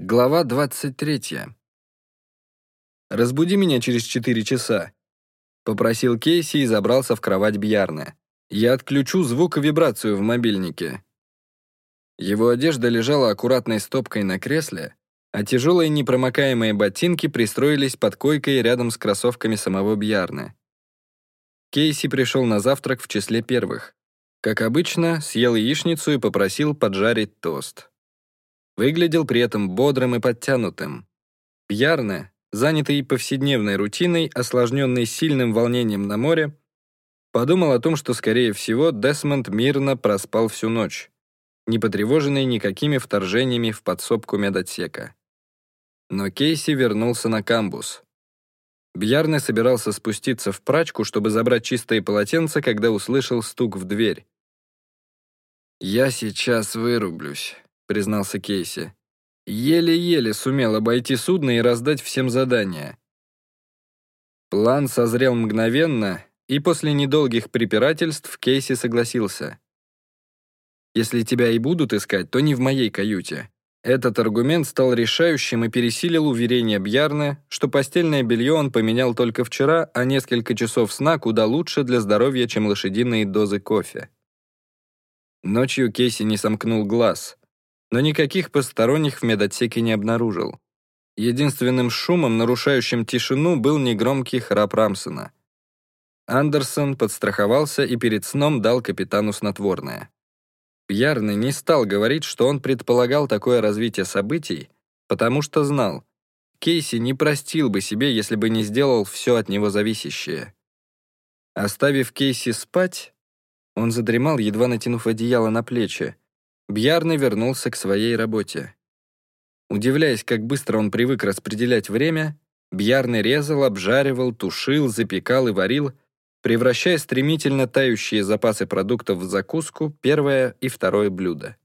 Глава 23. «Разбуди меня через четыре часа», — попросил Кейси и забрался в кровать Бьярна. «Я отключу звук и вибрацию в мобильнике». Его одежда лежала аккуратной стопкой на кресле, а тяжелые непромокаемые ботинки пристроились под койкой рядом с кроссовками самого Бьярна. Кейси пришел на завтрак в числе первых. Как обычно, съел яичницу и попросил поджарить тост. Выглядел при этом бодрым и подтянутым. Пьярне, занятый повседневной рутиной, осложненной сильным волнением на море, подумал о том, что, скорее всего, Десмонд мирно проспал всю ночь, не потревоженный никакими вторжениями в подсобку медотсека. Но Кейси вернулся на камбус. Бьярне собирался спуститься в прачку, чтобы забрать чистые полотенца, когда услышал стук в дверь. «Я сейчас вырублюсь», признался Кейси. Еле-еле сумел обойти судно и раздать всем задания. План созрел мгновенно, и после недолгих препирательств Кейси согласился. «Если тебя и будут искать, то не в моей каюте». Этот аргумент стал решающим и пересилил уверение Бьярна, что постельное белье он поменял только вчера, а несколько часов сна куда лучше для здоровья, чем лошадиные дозы кофе. Ночью Кейси не сомкнул глаз но никаких посторонних в медотсеке не обнаружил. Единственным шумом, нарушающим тишину, был негромкий храп Рамсона. Андерсон подстраховался и перед сном дал капитану снотворное. Пьярный не стал говорить, что он предполагал такое развитие событий, потому что знал, Кейси не простил бы себе, если бы не сделал все от него зависящее. Оставив Кейси спать, он задремал, едва натянув одеяло на плечи, Бьярный вернулся к своей работе. Удивляясь, как быстро он привык распределять время, Бьярный резал, обжаривал, тушил, запекал и варил, превращая стремительно тающие запасы продуктов в закуску, первое и второе блюдо.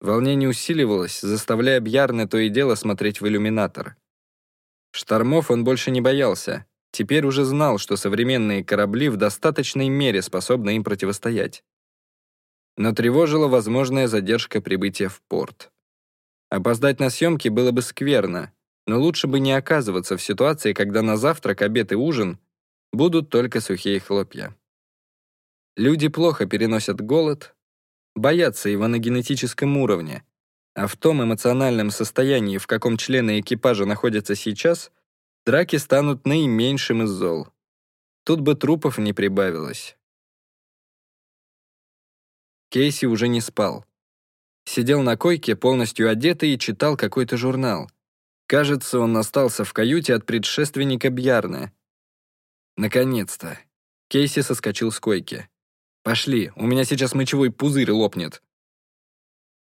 Волнение усиливалось, заставляя Бьярны то и дело смотреть в иллюминатор. Штормов он больше не боялся, теперь уже знал, что современные корабли в достаточной мере способны им противостоять но тревожила возможная задержка прибытия в порт. Опоздать на съемки было бы скверно, но лучше бы не оказываться в ситуации, когда на завтрак, обед и ужин будут только сухие хлопья. Люди плохо переносят голод, боятся его на генетическом уровне, а в том эмоциональном состоянии, в каком члены экипажа находятся сейчас, драки станут наименьшим из зол. Тут бы трупов не прибавилось. Кейси уже не спал. Сидел на койке, полностью одетый, и читал какой-то журнал. Кажется, он остался в каюте от предшественника Бьярна. Наконец-то. Кейси соскочил с койки. «Пошли, у меня сейчас мочевой пузырь лопнет».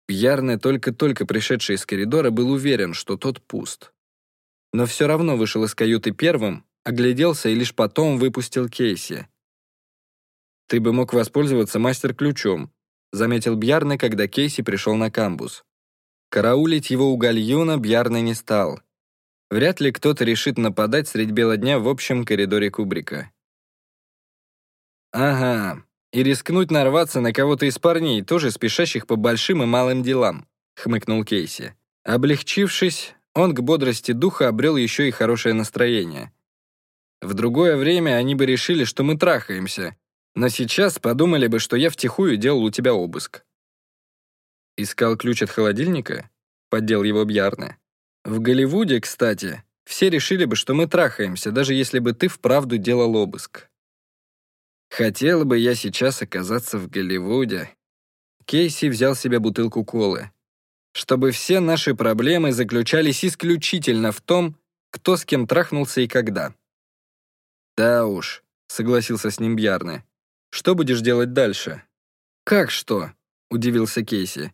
Бьярне, только-только пришедший из коридора, был уверен, что тот пуст. Но все равно вышел из каюты первым, огляделся и лишь потом выпустил Кейси. «Ты бы мог воспользоваться мастер-ключом», заметил Бьярне, когда Кейси пришел на камбус. Караулить его у гальюна Бьярне не стал. Вряд ли кто-то решит нападать средь бела дня в общем коридоре кубрика. «Ага, и рискнуть нарваться на кого-то из парней, тоже спешащих по большим и малым делам», — хмыкнул Кейси. Облегчившись, он к бодрости духа обрел еще и хорошее настроение. В другое время они бы решили, что мы трахаемся, но сейчас подумали бы, что я втихую делал у тебя обыск. Искал ключ от холодильника? Поддел его Бьярне. В Голливуде, кстати, все решили бы, что мы трахаемся, даже если бы ты вправду делал обыск. Хотел бы я сейчас оказаться в Голливуде. Кейси взял себе бутылку колы. Чтобы все наши проблемы заключались исключительно в том, кто с кем трахнулся и когда. Да уж, согласился с ним Бьярне. Что будешь делать дальше?» «Как что?» — удивился Кейси.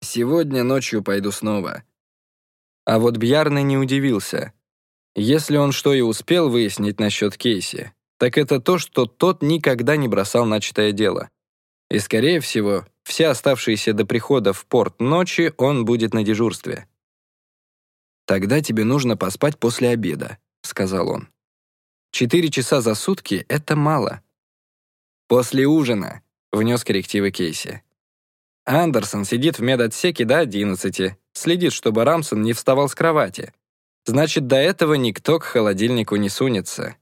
«Сегодня ночью пойду снова». А вот Бьярны не удивился. Если он что и успел выяснить насчет Кейси, так это то, что тот никогда не бросал начатое дело. И, скорее всего, все оставшиеся до прихода в порт ночи он будет на дежурстве. «Тогда тебе нужно поспать после обеда», — сказал он. «Четыре часа за сутки — это мало. «После ужина», — внес коррективы Кейси. «Андерсон сидит в медотсеке до одиннадцати, следит, чтобы Рамсон не вставал с кровати. Значит, до этого никто к холодильнику не сунется.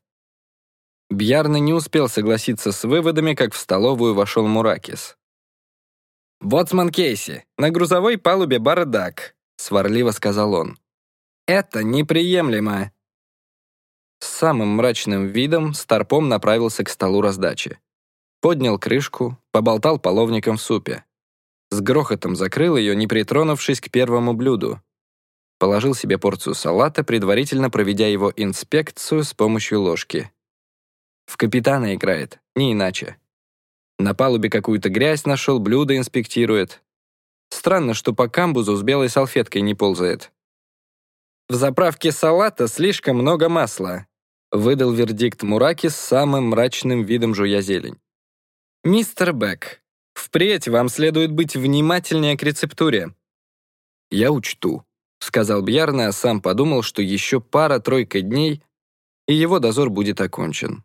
Бьярна не успел согласиться с выводами, как в столовую вошел Муракис. «Боцман Кейси, на грузовой палубе бардак», — сварливо сказал он. «Это неприемлемо». С самым мрачным видом Старпом направился к столу раздачи. Поднял крышку, поболтал половником в супе. С грохотом закрыл ее, не притронувшись к первому блюду. Положил себе порцию салата, предварительно проведя его инспекцию с помощью ложки. В капитана играет, не иначе. На палубе какую-то грязь нашел, блюдо инспектирует. Странно, что по камбузу с белой салфеткой не ползает. «В заправке салата слишком много масла», выдал вердикт Мураки с самым мрачным видом жуя зелень. «Мистер Бек, впредь вам следует быть внимательнее к рецептуре». «Я учту», — сказал Бьярна, а сам подумал, что еще пара-тройка дней, и его дозор будет окончен.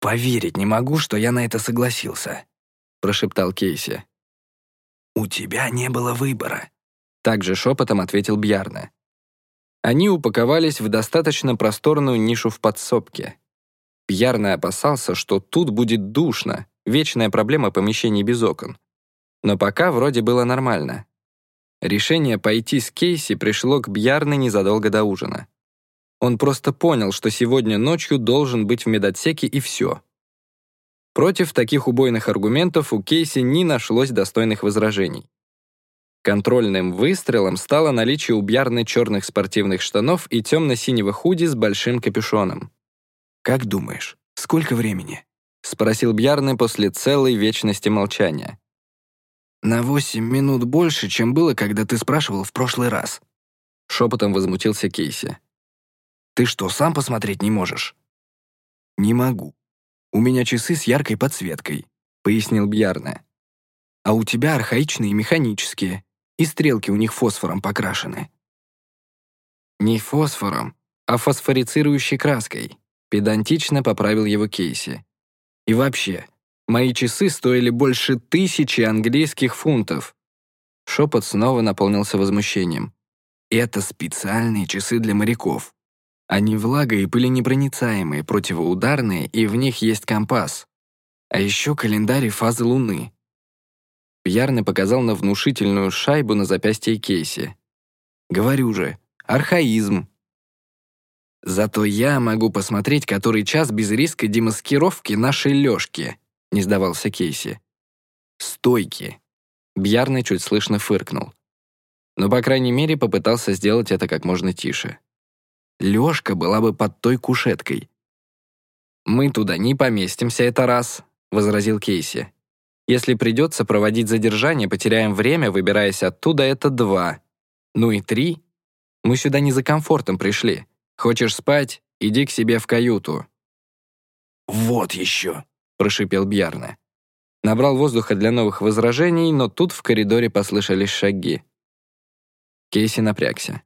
«Поверить не могу, что я на это согласился», — прошептал Кейси. «У тебя не было выбора», — также шепотом ответил Бьярна. Они упаковались в достаточно просторную нишу в подсобке. Бьярна опасался, что тут будет душно, вечная проблема помещений без окон. Но пока вроде было нормально. Решение пойти с Кейси пришло к Бьярне незадолго до ужина. Он просто понял, что сегодня ночью должен быть в медотсеке и все. Против таких убойных аргументов у Кейси не нашлось достойных возражений. Контрольным выстрелом стало наличие у Бьярны черных спортивных штанов и темно-синего худи с большим капюшоном. «Как думаешь, сколько времени?» — спросил Бьярны после целой вечности молчания. «На восемь минут больше, чем было, когда ты спрашивал в прошлый раз», — шепотом возмутился Кейси. Ты что, сам посмотреть не можешь?» «Не могу. У меня часы с яркой подсветкой», — пояснил Бьярне. «А у тебя архаичные механические, и стрелки у них фосфором покрашены». «Не фосфором, а фосфорицирующей краской», — педантично поправил его Кейси. «И вообще, мои часы стоили больше тысячи английских фунтов». Шепот снова наполнился возмущением. «Это специальные часы для моряков. Они влага- и пыленепроницаемые, противоударные, и в них есть компас. А еще календарь фазы Луны. Пьярный показал на внушительную шайбу на запястье Кейси. «Говорю же, архаизм». «Зато я могу посмотреть, который час без риска демаскировки нашей Лёшки», — не сдавался Кейси. «Стойки». Бьярный чуть слышно фыркнул. Но, по крайней мере, попытался сделать это как можно тише. Лёшка была бы под той кушеткой. «Мы туда не поместимся, это раз», — возразил Кейси. «Если придется проводить задержание, потеряем время, выбираясь оттуда, это два. Ну и три. Мы сюда не за комфортом пришли. Хочешь спать? Иди к себе в каюту». «Вот еще», — прошипел Бьярна. Набрал воздуха для новых возражений, но тут в коридоре послышались шаги. Кейси напрягся.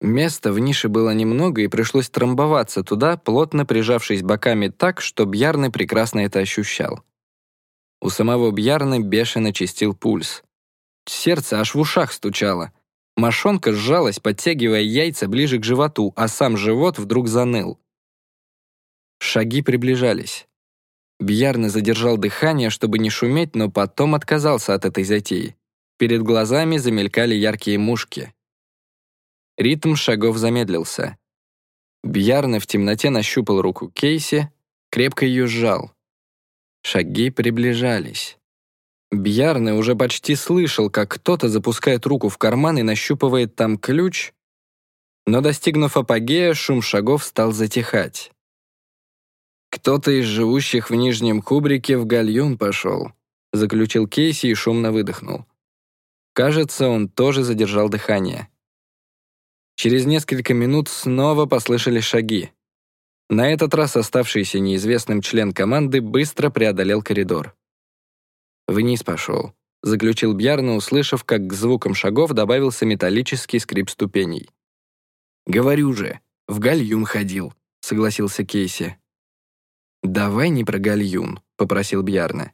Места в нише было немного, и пришлось трамбоваться туда, плотно прижавшись боками так, что Бьярны прекрасно это ощущал. У самого Бьярны бешено чистил пульс. Сердце аж в ушах стучало. Мошонка сжалась, подтягивая яйца ближе к животу, а сам живот вдруг заныл. Шаги приближались. Бьярны задержал дыхание, чтобы не шуметь, но потом отказался от этой затеи. Перед глазами замелькали яркие мушки. Ритм шагов замедлился. Бьярны в темноте нащупал руку Кейси, крепко ее сжал. Шаги приближались. Бьярны уже почти слышал, как кто-то запускает руку в карман и нащупывает там ключ, но, достигнув апогея, шум шагов стал затихать. «Кто-то из живущих в нижнем кубрике в гальюн пошел», заключил Кейси и шумно выдохнул. Кажется, он тоже задержал дыхание. Через несколько минут снова послышались шаги. На этот раз оставшийся неизвестным член команды быстро преодолел коридор. «Вниз пошел», — заключил Бьярна, услышав, как к звукам шагов добавился металлический скрип ступеней. «Говорю же, в гальюн ходил», — согласился Кейси. «Давай не про гальюн», — попросил Бьярна.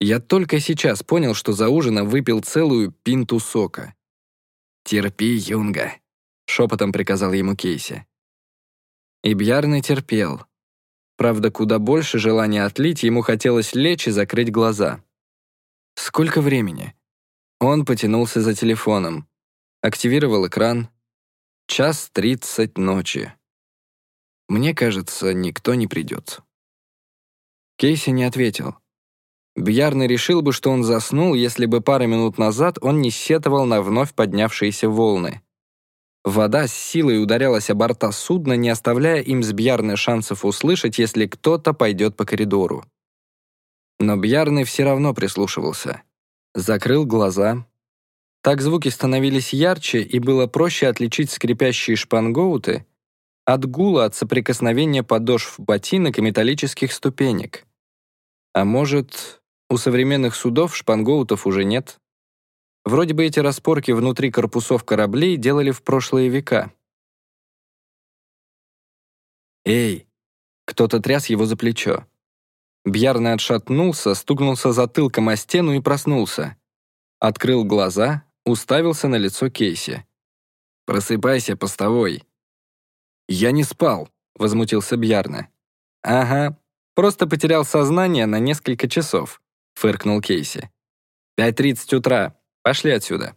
«Я только сейчас понял, что за ужином выпил целую пинту сока. «Терпи, Юнга», — шепотом приказал ему Кейси. И Бьярны терпел. Правда, куда больше желания отлить, ему хотелось лечь и закрыть глаза. Сколько времени? Он потянулся за телефоном. Активировал экран. Час тридцать ночи. Мне кажется, никто не придет. Кейси не ответил. Бьярный решил бы, что он заснул, если бы пару минут назад он не сетовал на вновь поднявшиеся волны. Вода с силой ударялась о борта судна, не оставляя им с Бьярны шансов услышать, если кто-то пойдет по коридору. Но Бьярный все равно прислушивался. Закрыл глаза. Так звуки становились ярче, и было проще отличить скрипящие шпангоуты от гула от соприкосновения подошв ботинок и металлических ступенек. А может, у современных судов шпангоутов уже нет? Вроде бы эти распорки внутри корпусов кораблей делали в прошлые века. «Эй!» Кто-то тряс его за плечо. Бьярный отшатнулся, стукнулся затылком о стену и проснулся. Открыл глаза, уставился на лицо Кейси. «Просыпайся, постовой!» «Я не спал», — возмутился Бьярна. «Ага, просто потерял сознание на несколько часов», — фыркнул Кейси. «Пять тридцать утра. Пошли отсюда».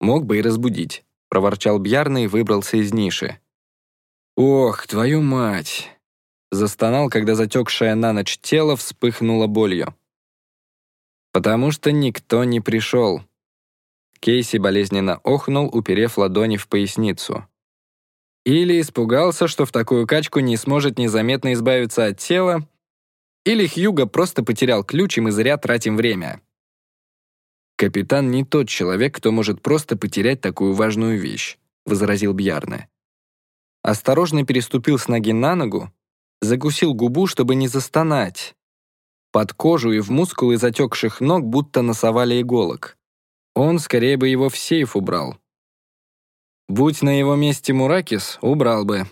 «Мог бы и разбудить», — проворчал Бьярна и выбрался из ниши. «Ох, твою мать!» Застонал, когда затекшее на ночь тело вспыхнуло болью. «Потому что никто не пришел». Кейси болезненно охнул, уперев ладони в поясницу. Или испугался, что в такую качку не сможет незаметно избавиться от тела, или Хьюго просто потерял ключ, и мы зря тратим время. «Капитан не тот человек, кто может просто потерять такую важную вещь», — возразил Бьярне. Осторожно переступил с ноги на ногу, закусил губу, чтобы не застонать. Под кожу и в мускулы затекших ног будто носовали иголок. Он скорее бы его в сейф убрал. Будь на его месте Муракис, убрал бы.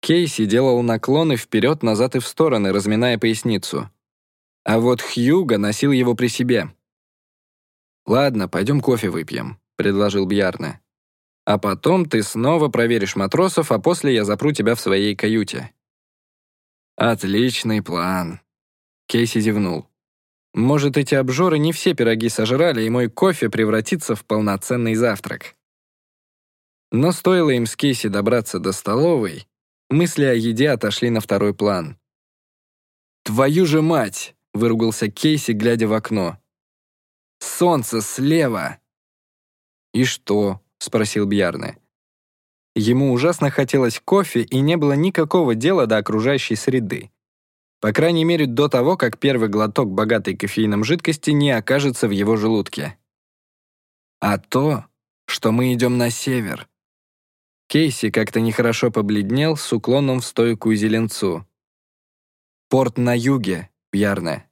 Кейси делал наклоны вперед-назад и в стороны, разминая поясницу. А вот Хьюга носил его при себе. «Ладно, пойдем кофе выпьем», — предложил Бьярне. «А потом ты снова проверишь матросов, а после я запру тебя в своей каюте». «Отличный план», — Кейси зевнул. «Может, эти обжоры не все пироги сожрали, и мой кофе превратится в полноценный завтрак». Но стоило им с Кейси добраться до столовой, мысли о еде отошли на второй план. «Твою же мать!» — выругался Кейси, глядя в окно. «Солнце слева!» «И что?» — спросил Бьярне. Ему ужасно хотелось кофе и не было никакого дела до окружающей среды. По крайней мере, до того, как первый глоток богатой кофеином жидкости не окажется в его желудке. А то, что мы идем на север. Кейси как-то нехорошо побледнел с уклоном в стойку зеленцу. «Порт на юге, Бьярне»,